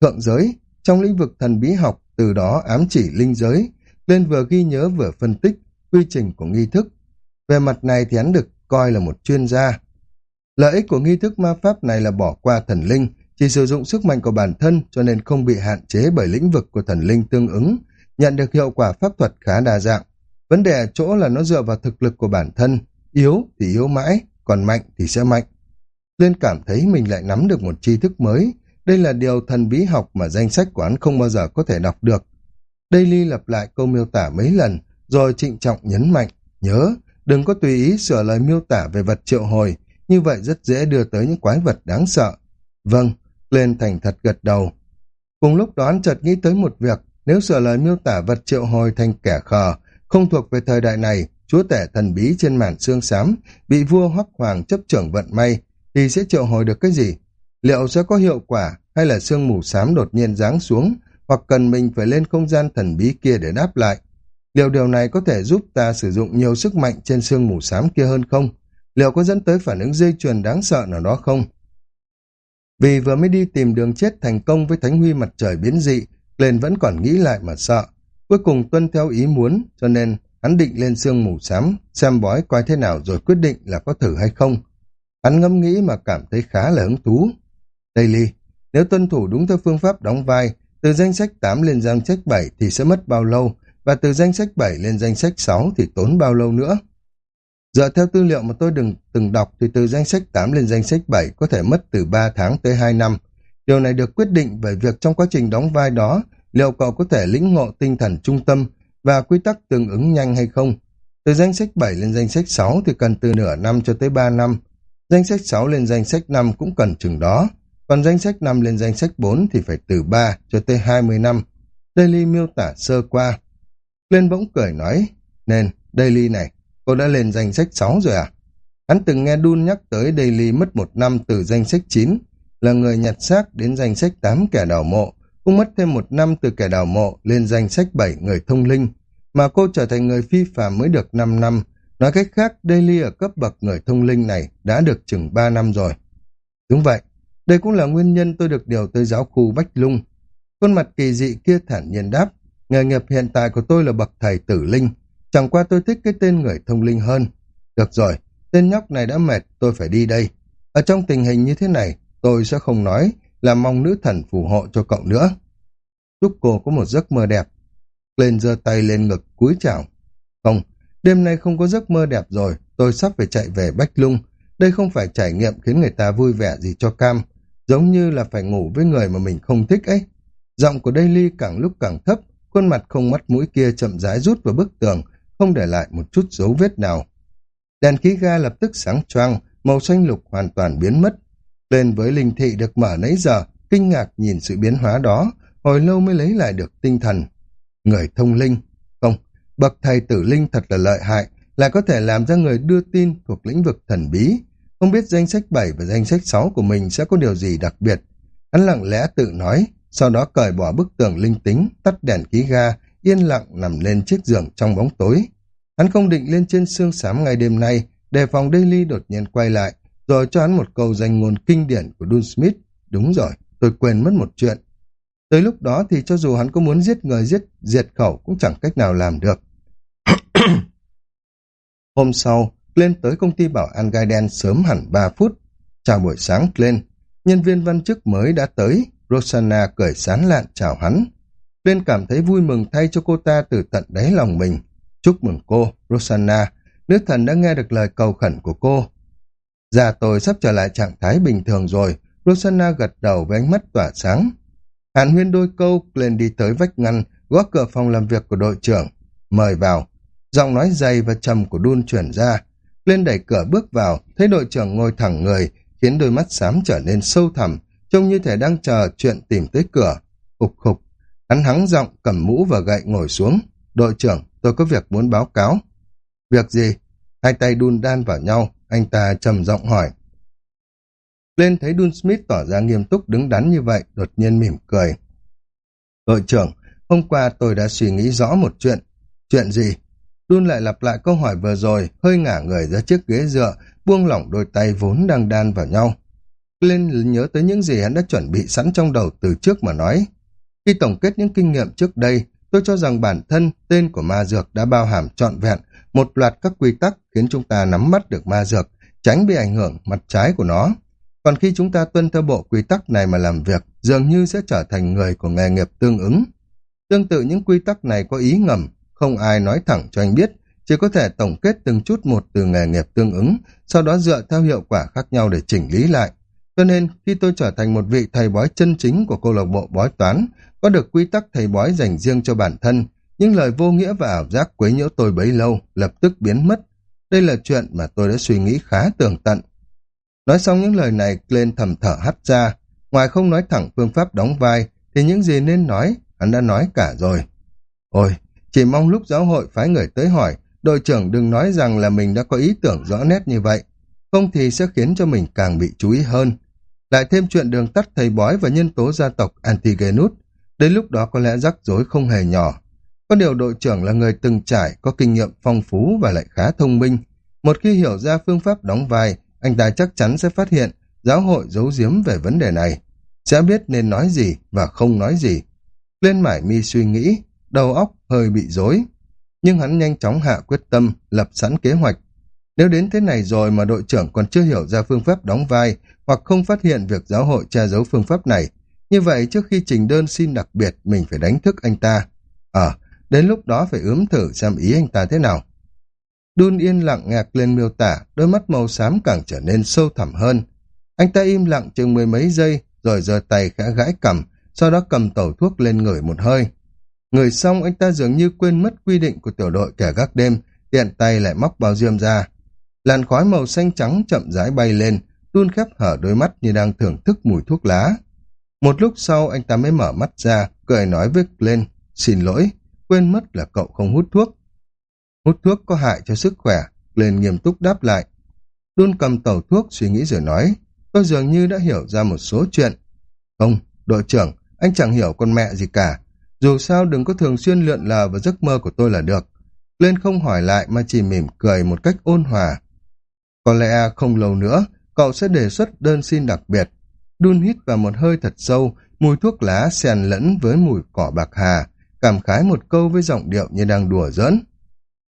Thượng giới, trong lĩnh vực thần bí học, từ đó ám chỉ linh giới, lên vừa ghi nhớ vừa phân tích quy trình của nghi thức. Về mặt này thì hắn được coi là một chuyên gia. Lợi ích của nghi thức ma pháp này là bỏ qua thần linh, chỉ sử dụng sức mạnh của bản thân cho nên không bị hạn chế bởi lĩnh vực của thần linh tương ứng, nhận được hiệu quả pháp thuật khá đa dạng. Vấn đề ở chỗ là nó dựa vào thực lực của bản thân, yếu thì yếu mãi, còn mạnh thì sẽ mạnh. Liên cảm thấy mình lại nắm được một tri thức mới, đây là điều thần bí học mà danh sách của hắn không bao giờ có thể đọc được. Daily lặp lại câu miêu tả mấy lần, rồi trịnh trọng nhấn mạnh, nhớ, đừng có tùy ý sửa lời miêu tả về vật triệu hồi, như vậy rất dễ đưa tới những quái vật đáng sợ. Vâng, lên thành thật gật đầu. Cùng lúc đó hắn chợt nghĩ tới một việc, nếu sửa lời miêu tả vật triệu hồi thành kẻ khờ, không thuộc về thời đại này, chúa tể thần bí trên màn xương xám, bị vua hoắc hoàng chấp trưởng vận may, thì sẽ triệu hồi được cái gì? Liệu sẽ có hiệu quả hay là sương mù xám đột nhiên giáng xuống, hoặc cần mình phải lên không gian thần bí kia để đáp lại? Liệu điều này có thể giúp ta sử dụng nhiều sức mạnh trên sương mù xám kia hơn không? Liệu có dẫn tới phản ứng dây chuyền đáng sợ nào đó không? Vì vừa mới đi tìm đường chết thành công với thánh huy mặt trời biến dị, lên vẫn còn nghĩ lại mà sợ. Cuối cùng tuân theo ý muốn, cho nên hắn định lên sương mù xám, xem bói coi thế nào rồi quyết định là có thử hay không. Hắn ngẫm nghĩ mà cảm thấy khá là hứng thú. Daily, nếu tuân thủ đúng theo phương pháp đóng vai, từ danh sách 8 lên danh sách 7 thì sẽ mất bao lâu, và từ danh sách 7 lên danh sách 6 thì tốn bao lâu nữa. Dựa theo tư liệu mà tôi đừng từng đọc thì từ danh sách 8 lên danh sách 7 có thể mất từ 3 tháng tới 2 năm. Điều này được quyết định bởi việc trong quá trình đóng vai đó, liệu cậu có thể lĩnh ngộ tinh thần trung tâm và quy tắc tương ứng nhanh hay không. Từ danh sách 7 lên danh sách 6 thì cần từ nửa năm cho tới 3 năm. Danh sách 6 lên danh sách 5 cũng cần chừng đó. Còn danh sách 5 lên danh sách 4 thì phải từ 3 cho tới 20 năm. Daily miêu tả sơ qua. Lên bỗng cười nói, nên, Daily này, cô đã lên danh sách 6 rồi à? Hắn từng nghe Dun nhắc tới Daily mất một năm từ danh sách 9, là người nhặt xác đến danh sách 8 kẻ đào mộ, cũng mất thêm một năm từ kẻ đào mộ lên danh sách 7 người thông linh, mà cô trở thành người phi phàm mới được 5 năm. Nói cách khác, Daily ở cấp bậc người thông linh này đã được chừng 3 năm rồi. Đúng vậy, đây cũng là nguyên nhân tôi được điều tới giáo khu Bách Lung. Khuôn mặt kỳ dị kia thản nhiên đáp, nghề nghiệp hiện tại của tôi là bậc thầy tử linh, chẳng qua tôi thích cái tên người thông linh hơn. Được rồi, tên nhóc này đã mệt, tôi phải đi đây. Ở trong tình hình như thế này, tôi sẽ không nói là mong nữ thần phù hộ cho cậu nữa. Chúc cô có một giấc mơ đẹp. Lên giơ tay lên ngực cúi chào. Không, đêm nay không có giấc mơ đẹp rồi, tôi sắp phải chạy về Bách Lung. Đây không phải trải nghiệm khiến người ta vui vẻ gì cho cam, giống như là phải ngủ với người mà mình không thích ấy. Giọng của Daily càng lúc càng thấp, khuôn mặt không mắt mũi kia chậm rãi rút vào bức tường, không để lại một chút dấu vết nào. Đèn khí ga lập tức sáng choang, màu xanh lục hoàn toàn biến mất. Lên với linh thị được mở nấy giờ, kinh ngạc nhìn sự biến hóa đó, hồi lâu mới lấy lại được tinh thần. Người thông linh, không, bậc thầy tử linh thật là lợi hại, là có thể làm ra người đưa tin thuộc lĩnh vực thần bí. Không biết danh sách 7 và danh sách 6 của mình sẽ có điều gì đặc biệt. Hắn lặng lẽ tự nói, sau đó cởi bỏ bức tường linh tính, tắt đèn khí ga, yên lặng nằm lên chiếc giường trong bóng tối. Hắn không định lên trên xương xám ngày đêm nay, đề phòng Daily đột nhiên quay lại, rồi cho hắn một câu danh ngôn kinh điển của Dun Smith. Đúng rồi, tôi quên mất một chuyện. Tới lúc đó thì cho dù hắn có muốn giết người giết diệt khẩu cũng chẳng cách nào làm được. Hôm sau, lên tới công ty bảo an gai đen sớm hẳn 3 phút. Chào buổi sáng lên, nhân viên văn chức mới đã tới, Rosanna cười sán lạn chào hắn. Lên cảm thấy vui mừng thay cho cô ta từ tận đáy lòng mình. Chúc mừng cô, Rosanna, nữ thần đã nghe được lời cầu khẩn của cô. Già tôi sắp trở lại trạng thái bình thường rồi, Rosanna gật đầu với ánh mắt tỏa sáng. Hàn huyên đôi câu, lên đi tới vách ngăn, gõ cửa phòng làm việc của đội trưởng. Mời vào. Giọng nói dày và trầm của đun chuyển ra. Lên đẩy cửa bước vào, thấy đội trưởng ngồi thẳng người, khiến đôi mắt xám trở nên sâu thẳm, trông như thể đang chờ chuyện tìm tới cửa. Khục khục, hắn hắng giọng cầm mũ và gậy ngồi xuống. Đội trưởng, tôi có việc muốn báo cáo. Việc gì? Hai tay đun đan vào nhau, anh ta trầm giọng hỏi. Lên thấy Dun Smith tỏ ra nghiêm túc đứng đắn như vậy, đột nhiên mỉm cười. Đội trưởng, hôm qua tôi đã suy nghĩ rõ một chuyện. Chuyện gì? Đun lại lặp lại câu hỏi vừa rồi, hơi ngả người ra chiếc ghế dựa, buông lỏng đôi tay vốn đang đan vào nhau. Lên nhớ tới những gì hắn đã chuẩn bị sẵn trong đầu từ trước mà nói. Khi tổng kết những kinh nghiệm trước đây, tôi cho rằng bản thân, tên của ma dược đã bao hàm trọn vẹn một loạt các quy tắc khiến chúng ta nắm bắt được ma dược, tránh bị ảnh hưởng mặt trái của nó. Còn khi chúng ta tuân theo bộ quy tắc này mà làm việc, dường như sẽ trở thành người của nghề nghiệp tương ứng. Tương tự những quy tắc này có ý ngầm, không ai nói thẳng cho anh biết, chỉ có thể tổng kết từng chút một từ nghề nghiệp tương ứng, sau đó dựa theo hiệu quả khác nhau để chỉnh lý lại. Cho nên, khi tôi trở thành một vị thầy bói chân chính của câu lạc bộ bói toán, có được quy tắc thầy bói dành riêng cho bản thân, nhưng lời vô nghĩa và ảo giác quấy nhiễu tôi bấy lâu lập tức biến mất. Đây là chuyện mà tôi đã suy nghĩ khá tường tận. Nói xong những lời này, lên thầm thở hắt ra. Ngoài không nói thẳng phương pháp đóng vai, thì những gì nên nói, hắn đã nói cả rồi. Ôi, chỉ mong lúc giáo hội phái người tới hỏi, đội trưởng đừng nói rằng là mình đã có ý tưởng rõ nét như vậy, không thì sẽ khiến cho mình càng bị chú ý hơn. Lại thêm chuyện đường tắt thầy bói và nhân tố gia tộc Antigenus, đến lúc đó có lẽ rắc rối không hề nhỏ. Có điều đội trưởng là người từng trải, có kinh nghiệm phong phú và lại khá thông minh. Một khi hiểu ra phương pháp đóng vai, anh ta chắc chắn sẽ phát hiện giáo hội giấu giếm về vấn đề này. Sẽ biết nên nói gì và không nói gì. Lên mải mi suy nghĩ, đầu óc hơi bị rối. Nhưng hắn nhanh chóng hạ quyết tâm, lập sẵn kế hoạch. Nếu đến thế này rồi mà đội trưởng còn chưa hiểu ra phương pháp đóng vai hoặc không phát hiện việc giáo hội che giấu phương pháp này, như vậy trước khi trình đơn xin đặc biệt mình phải đánh thức anh ta. Ờ, đến lúc đó phải ướm thử xem ý anh ta thế nào. Đun yên lặng ngạc lên miêu tả, đôi mắt màu xám càng trở nên sâu thẳm hơn. Anh ta im lặng chừng mười mấy giây, rồi giơ tay khẽ gãi cầm, sau đó cầm tẩu thuốc lên ngửi một hơi. Ngửi xong anh ta dường như quên mất quy định của tiểu đội kẻ gác đêm, tiện tay lại móc bao diêm ra. Làn khói màu xanh trắng chậm rãi bay lên, đun khép hở đôi mắt như đang thưởng thức mùi thuốc lá. Một lúc sau anh ta mới mở mắt ra, cười nói với lên, xin lỗi, quên mất là cậu không hút thuốc. Hút thuốc có hại cho sức khỏe, lên nghiêm túc đáp lại. Đun cầm tàu thuốc suy nghĩ rồi nói, tôi dường như đã hiểu ra một số chuyện. Không, đội trưởng, anh chẳng hiểu con mẹ gì cả. Dù sao đừng có thường xuyên lượn lờ vào giấc mơ của tôi là được. Lên không hỏi lại mà chỉ mỉm cười một cách ôn hòa. Có lẽ không lâu nữa, cậu sẽ đề xuất đơn xin đặc biệt. Đun hít vào một hơi thật sâu, mùi thuốc lá xen lẫn với mùi cỏ bạc hà, cảm khái một câu với giọng điệu như đang đùa giỡn.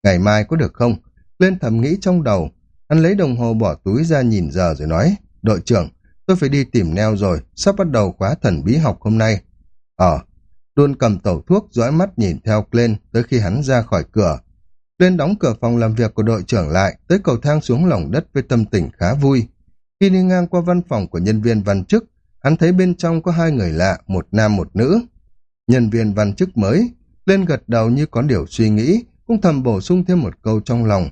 Ngày mai có được không? Lên thầm nghĩ trong đầu. Hắn lấy đồng hồ bỏ túi ra nhìn giờ rồi nói. Đội trưởng, tôi phải đi tìm neo rồi, sắp bắt đầu khóa thần bí học hôm nay. Ờ, luôn cầm tẩu thuốc dõi mắt nhìn theo Glenn tới khi hắn ra khỏi cửa. Glenn đóng cửa phòng làm việc của đội trưởng lại, tới cầu thang xuống lòng đất với tâm tình khá vui. Khi đi ngang qua văn phòng của nhân viên văn chức, hắn thấy bên trong có hai người lạ, một nam một nữ. Nhân viên văn chức mới, lên gật đầu như có điều suy nghĩ, cũng thầm bổ sung thêm một câu trong lòng.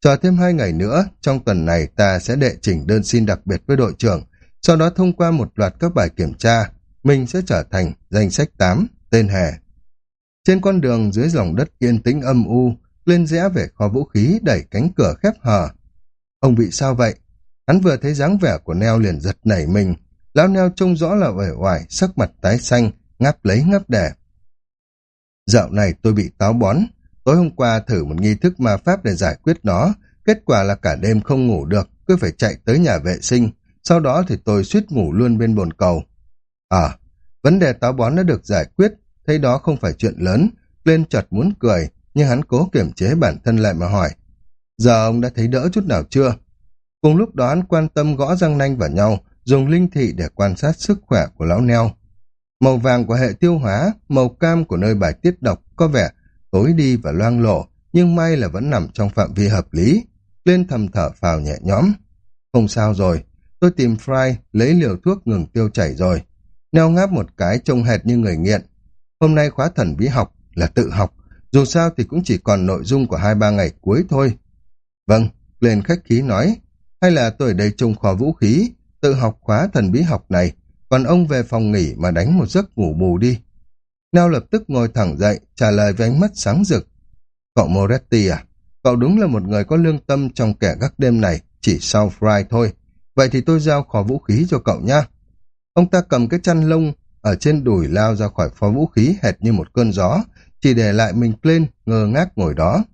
Chờ thêm hai ngày nữa, trong tuần này ta sẽ đệ trình đơn xin đặc biệt với đội trưởng, sau đó thông qua một loạt các bài kiểm tra, mình sẽ trở thành danh sách 8, tên hè. Trên con đường dưới dòng đất yên tĩnh âm u, lên rẽ về kho vũ khí đẩy cánh cửa khép hờ. Ông bị sao vậy? Hắn vừa thấy dáng vẻ của Neo liền giật nảy mình. Lão Neo trông rõ là uể oải, sắc mặt tái xanh, ngáp lấy ngáp đẻ. Dạo này tôi bị táo bón, Tối hôm qua thử một nghi thức ma pháp để giải quyết nó, kết quả là cả đêm không ngủ được, cứ phải chạy tới nhà vệ sinh, sau đó thì tôi suýt ngủ luôn bên bồn cầu. À, vấn đề táo bón đã được giải quyết, thấy đó không phải chuyện lớn, lên chợt muốn cười, nhưng hắn cố kiểm chế bản thân lại mà hỏi. Giờ ông đã thấy đỡ chút nào chưa? Cùng lúc đó hắn quan tâm gõ răng nanh vào nhau, dùng linh thị để quan sát sức khỏe của lão neo. Màu vàng của hệ tiêu hóa, màu cam của nơi bài tiết độc có vẻ tối đi và loang lộ, nhưng may là vẫn nằm trong phạm vi hợp lý. Lên thầm thở phào nhẹ nhõm. Không sao rồi, tôi tìm Fry lấy liều thuốc ngừng tiêu chảy rồi. Neo ngáp một cái trông hệt như người nghiện. Hôm nay khóa thần bí học là tự học, Dù sao thì cũng chỉ còn nội dung của hai ba ngày cuối thôi. Vâng, lên khách khí nói. Hay là tôi ở đây trông kho vũ khí, tự học khóa thần bí học này, còn ông về phòng nghỉ mà đánh một giấc ngủ bù đi. Nao lập tức ngồi thẳng dậy, trả lời với ánh mắt sáng rực. Cậu Moretti à? Cậu đúng là một người có lương tâm trong kẻ gác đêm này, chỉ sau Fry thôi. Vậy thì tôi giao kho vũ khí cho cậu nha. Ông ta cầm cái chăn lông ở trên đùi lao ra khỏi kho vũ khí hệt như một cơn gió, chỉ để lại mình lên ngơ ngác ngồi đó.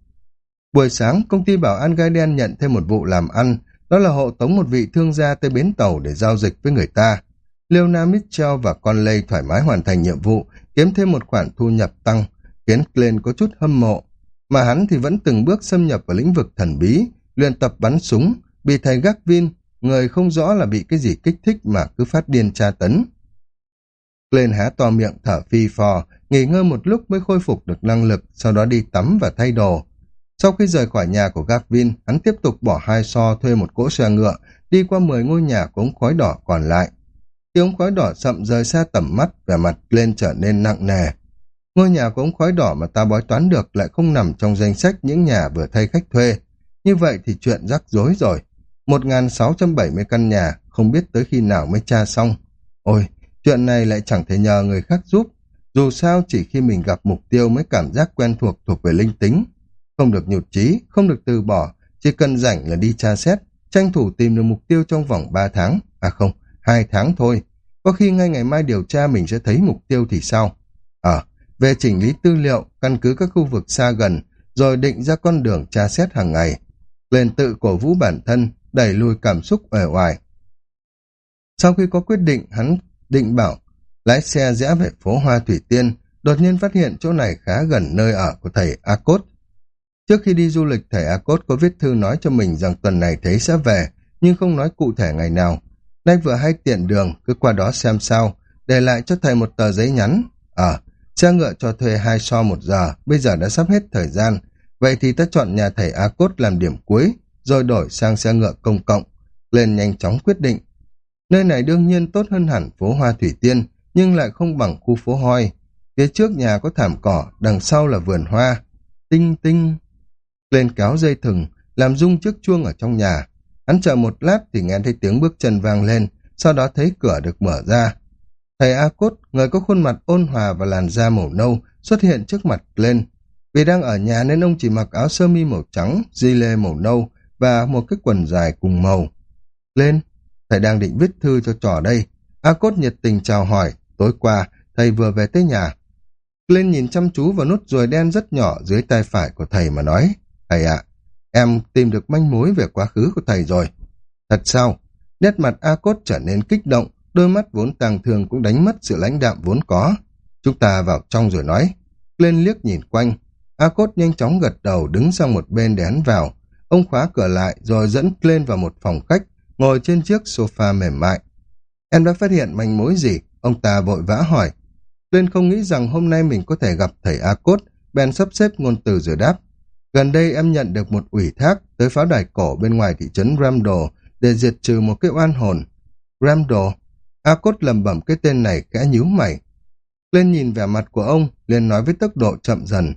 Buổi sáng, công ty bảo an gai đen nhận thêm một vụ làm ăn, đó là hộ tống một vị thương gia tới bến tàu để giao dịch với người ta. Leona Mitchell và Conley thoải mái hoàn thành nhiệm vụ, kiếm thêm một khoản thu nhập tăng, khiến Glenn có chút hâm mộ. Mà hắn thì vẫn từng bước xâm nhập vào lĩnh vực thần bí, luyện tập bắn súng, bị thầy Gavin người không rõ là bị cái gì kích thích mà cứ phát điên tra tấn. Glenn há to miệng thở phi phò, nghỉ ngơi một lúc mới khôi phục được năng lực, sau đó đi tắm và thay đồ. Sau khi rời khỏi nhà của Gavin, hắn tiếp tục bỏ hai so thuê một cỗ xe ngựa, đi qua 10 ngôi nhà cống ống khói đỏ còn lại. Khi ống khói đỏ chậm rời xa tầm mắt, vẻ mặt lên trở nên nặng nề. Ngôi nhà cống ống khói đỏ mà ta bói toán được lại không nằm trong danh sách những nhà vừa thay khách thuê. Như vậy thì chuyện rắc rối rồi. 1.670 căn nhà, không biết tới khi nào mới tra xong. Ôi, chuyện này lại chẳng thể nhờ người khác giúp. Dù sao chỉ khi mình gặp mục tiêu mới cảm giác quen thuộc thuộc về linh tính. Không được nhụt chí, không được từ bỏ, chỉ cần rảnh là đi tra xét, tranh thủ tìm được mục tiêu trong vòng 3 tháng. À không, hai tháng thôi. Có khi ngay ngày mai điều tra mình sẽ thấy mục tiêu thì sao? Ờ, về chỉnh lý tư liệu, căn cứ các khu vực xa gần, rồi định ra con đường tra xét hàng ngày. Lên tự cổ vũ bản thân, đẩy lùi cảm xúc ở ngoài. Sau khi có quyết định, hắn định bảo lái xe rẽ về phố Hoa Thủy Tiên, đột nhiên phát hiện chỗ này khá gần nơi ở của thầy A Cốt. Trước khi đi du lịch, thầy A Cốt có viết thư nói cho mình rằng tuần này thấy sẽ về, nhưng không nói cụ thể ngày nào. Nay vừa hay tiện đường, cứ qua đó xem sao, để lại cho thầy một tờ giấy nhắn. Ờ, xe ngựa cho thuê hai so một giờ, bây giờ đã sắp hết thời gian. Vậy thì ta chọn nhà thầy A Cốt làm điểm cuối, rồi đổi sang xe ngựa công cộng. Lên nhanh chóng quyết định. Nơi này đương nhiên tốt hơn hẳn phố Hoa Thủy Tiên, nhưng lại không bằng khu phố Hoi. Phía trước nhà có thảm cỏ, đằng sau là vườn hoa. Tinh tinh. Lên kéo dây thừng, làm rung chiếc chuông ở trong nhà. Hắn chờ một lát thì nghe thấy tiếng bước chân vang lên, sau đó thấy cửa được mở ra. Thầy A Cốt, người có khuôn mặt ôn hòa và làn da màu nâu, xuất hiện trước mặt lên. Vì đang ở nhà nên ông chỉ mặc áo sơ mi màu trắng, di lê màu nâu và một cái quần dài cùng màu. Lên, thầy đang định viết thư cho trò đây. A Cốt nhiệt tình chào hỏi, tối qua thầy vừa về tới nhà. Lên nhìn chăm chú vào nút ruồi đen rất nhỏ dưới tay phải của thầy mà nói, thầy ạ, em tìm được manh mối về quá khứ của thầy rồi. Thật sao? Nét mặt A Cốt trở nên kích động, đôi mắt vốn tàng thường cũng đánh mất sự lãnh đạm vốn có. Chúng ta vào trong rồi nói. Lên liếc nhìn quanh. A Cốt nhanh chóng gật đầu đứng sang một bên để hắn vào. Ông khóa cửa lại rồi dẫn lên vào một phòng khách, ngồi trên chiếc sofa mềm mại. Em đã phát hiện manh mối gì? Ông ta vội vã hỏi. Lên không nghĩ rằng hôm nay mình có thể gặp thầy A Cốt, bèn sắp xếp ngôn từ rồi đáp. Gần đây em nhận được một ủy thác tới pháo đài cổ bên ngoài thị trấn Ramdo để diệt trừ một cái oan hồn. Ramdo, A Cốt lầm bẩm cái tên này kẽ nhíu mày. Lên nhìn vẻ mặt của ông, liền nói với tốc độ chậm dần.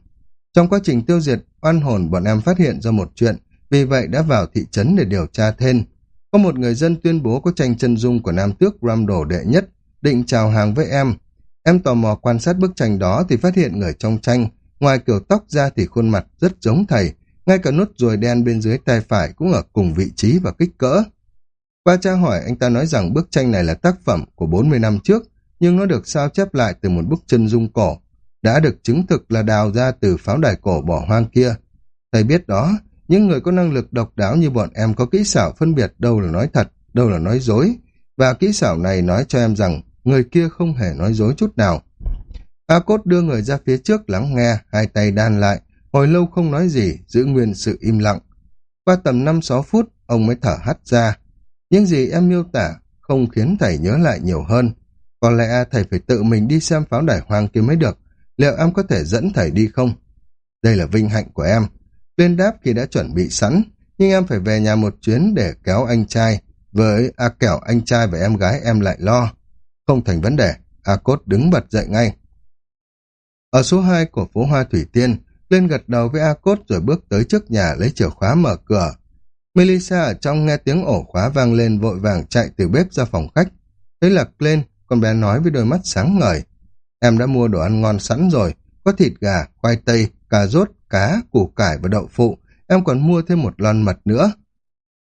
Trong quá trình tiêu diệt oan hồn bọn em phát hiện ra một chuyện, vì vậy đã vào thị trấn để điều tra thêm. Có một người dân tuyên bố có tranh chân dung của nam tước Ramdo đệ nhất, định chào hàng với em. Em tò mò quan sát bức tranh đó thì phát hiện người trong tranh, ngoài kiểu tóc ra thì khuôn mặt rất giống thầy, ngay cả nốt ruồi đen bên dưới tay phải cũng ở cùng vị trí và kích cỡ. Qua tra hỏi, anh ta nói rằng bức tranh này là tác phẩm của 40 năm trước, nhưng nó được sao chép lại từ một bức chân dung cổ, đã được chứng thực là đào ra từ pháo đài cổ bỏ hoang kia. Thầy biết đó, những người có năng lực độc đáo như bọn em có kỹ xảo phân biệt đâu là nói thật, đâu là nói dối, và kỹ xảo này nói cho em rằng người kia không hề nói dối chút nào. A Cốt đưa người ra phía trước lắng nghe, hai tay đan lại, hồi lâu không nói gì, giữ nguyên sự im lặng. Qua tầm 5-6 phút, ông mới thở hắt ra. Những gì em miêu tả không khiến thầy nhớ lại nhiều hơn. Có lẽ thầy phải tự mình đi xem pháo đài hoang kia mới được. Liệu em có thể dẫn thầy đi không? Đây là vinh hạnh của em. tuyên đáp khi đã chuẩn bị sẵn, nhưng em phải về nhà một chuyến để kéo anh trai. Với A kẻo anh trai và em gái em lại lo. Không thành vấn đề, A Cốt đứng bật dậy ngay. Ở số 2 của phố Hoa Thủy Tiên, Lên gật đầu với A-Cốt rồi bước tới trước nhà lấy chìa khóa mở cửa. Melissa ở trong nghe tiếng ổ khóa vang lên vội vàng chạy từ bếp ra phòng khách. Thấy là lên, con bé nói với đôi mắt sáng ngời. Em đã mua đồ ăn ngon sẵn rồi, có thịt gà, khoai tây, cà rốt, cá, củ cải và đậu phụ. Em còn mua thêm một lon mật nữa.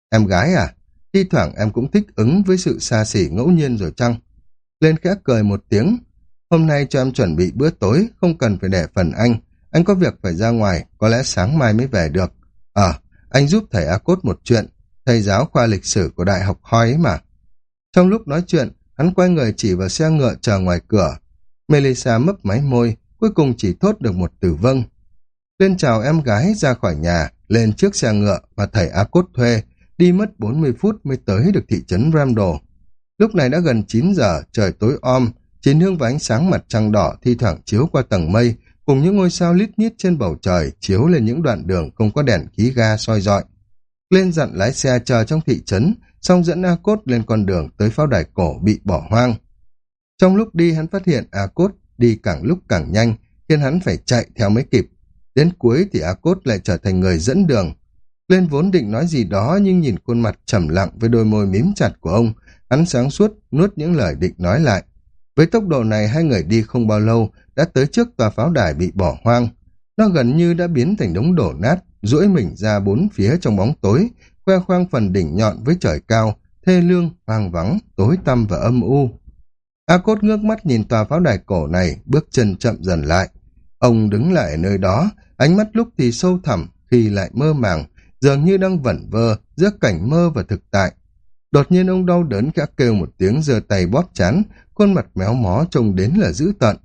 Em gái à, thi thoảng em cũng thích ứng với sự xa xỉ ngẫu nhiên rồi chăng? Lên khẽ cười một tiếng. Hôm nay cho em chuẩn bị bữa tối, không cần phải để phần anh. Anh có việc phải ra ngoài, có lẽ sáng mai mới về được. Ờ, anh giúp thầy A Cốt một chuyện, thầy giáo khoa lịch sử của Đại học Hoi ấy mà. Trong lúc nói chuyện, hắn quay người chỉ vào xe ngựa chờ ngoài cửa. Melissa mấp máy môi, cuối cùng chỉ thốt được một từ vâng. Lên chào em gái ra khỏi nhà, lên trước xe ngựa mà thầy A Cốt thuê, đi mất 40 phút mới tới được thị trấn Ramdo. Lúc này đã gần 9 giờ, trời tối om, chín hương và ánh sáng mặt trăng đỏ thi thoảng chiếu qua tầng mây, cùng những ngôi sao lít nhít trên bầu trời chiếu lên những đoạn đường không có đèn khí ga soi dọi. Lên dặn lái xe chờ trong thị trấn, xong dẫn A Cốt lên con đường tới pháo đài cổ bị bỏ hoang. Trong lúc đi hắn phát hiện A Cốt đi càng lúc càng nhanh, khiến hắn phải chạy theo mới kịp. Đến cuối thì A Cốt lại trở thành người dẫn đường. Lên vốn định nói gì đó nhưng nhìn khuôn mặt trầm lặng với đôi môi mím chặt của ông, hắn sáng suốt nuốt những lời định nói lại. Với tốc độ này hai người đi không bao lâu đã tới trước tòa pháo đài bị bỏ hoang. Nó gần như đã biến thành đống đổ nát, duỗi mình ra bốn phía trong bóng tối, khoe khoang phần đỉnh nhọn với trời cao, thê lương, hoang vắng, tối tăm và âm u. A Cốt ngước mắt nhìn tòa pháo đài cổ này, bước chân chậm dần lại. Ông đứng lại ở nơi đó, ánh mắt lúc thì sâu thẳm, khi lại mơ màng, dường như đang vẩn vơ giữa cảnh mơ và thực tại. Đột nhiên ông đau đớn gã kêu một tiếng giơ tay bóp chán, khuôn mặt méo mó trông đến là dữ tợn.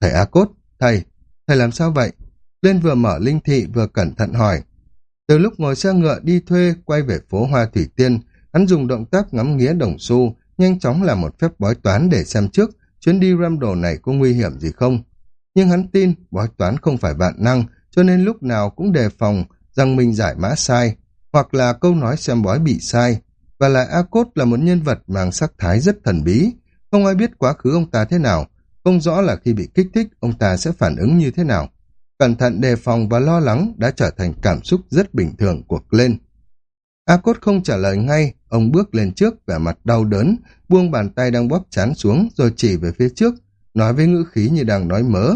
Thầy A Cốt, thầy, thầy làm sao vậy? Lên vừa mở linh thị vừa cẩn thận hỏi. Từ lúc ngồi xe ngựa đi thuê quay về phố Hoa Thủy Tiên, hắn dùng động tác ngắm nghía đồng xu, nhanh chóng làm một phép bói toán để xem trước chuyến đi Ramdo này có nguy hiểm gì không. Nhưng hắn tin bói toán không phải vạn năng, cho nên lúc nào cũng đề phòng rằng mình giải mã sai, hoặc là câu nói xem bói bị sai. Và lại A Cốt là một nhân vật mang sắc thái rất thần bí, không ai biết quá khứ ông ta thế nào, không rõ là khi bị kích thích ông ta sẽ phản ứng như thế nào. Cẩn thận đề phòng và lo lắng đã trở thành cảm xúc rất bình thường của Glenn. A Cốt không trả lời ngay, ông bước lên trước vẻ mặt đau đớn, buông bàn tay đang bóp chán xuống rồi chỉ về phía trước, nói với ngữ khí như đang nói mớ.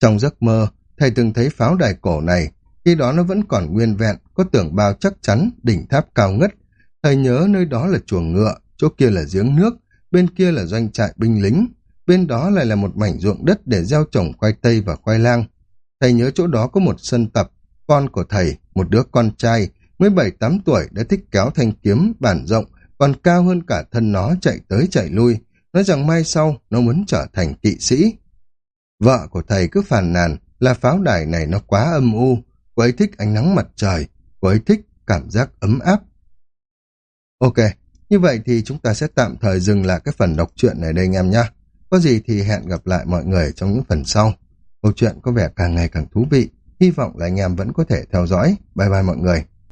Trong giấc mơ, thầy từng thấy pháo đài cổ này, khi đó nó vẫn còn nguyên vẹn, có tưởng bao chắc chắn, đỉnh tháp cao ngất. Thầy nhớ nơi đó là chuồng ngựa, chỗ kia là giếng nước, bên kia là doanh trại binh lính, bên đó lại là một mảnh ruộng đất để gieo trồng khoai tây và khoai lang. Thầy nhớ chỗ đó có một sân tập, con của thầy, một đứa con trai, mới bảy tám tuổi đã thích kéo thanh kiếm bản rộng, còn cao hơn cả thân nó chạy tới chạy lui, nói rằng mai sau nó muốn trở thành kỵ sĩ. Vợ của thầy cứ phàn nàn là pháo đài này nó quá âm u, cô ấy thích ánh nắng mặt trời, cô ấy thích cảm giác ấm áp. Ok, như vậy thì chúng ta sẽ tạm thời dừng lại cái phần đọc truyện này đây anh em nhé. Có gì thì hẹn gặp lại mọi người trong những phần sau. Câu chuyện có vẻ càng ngày càng thú vị. Hy vọng là anh em vẫn có thể theo dõi. Bye bye mọi người.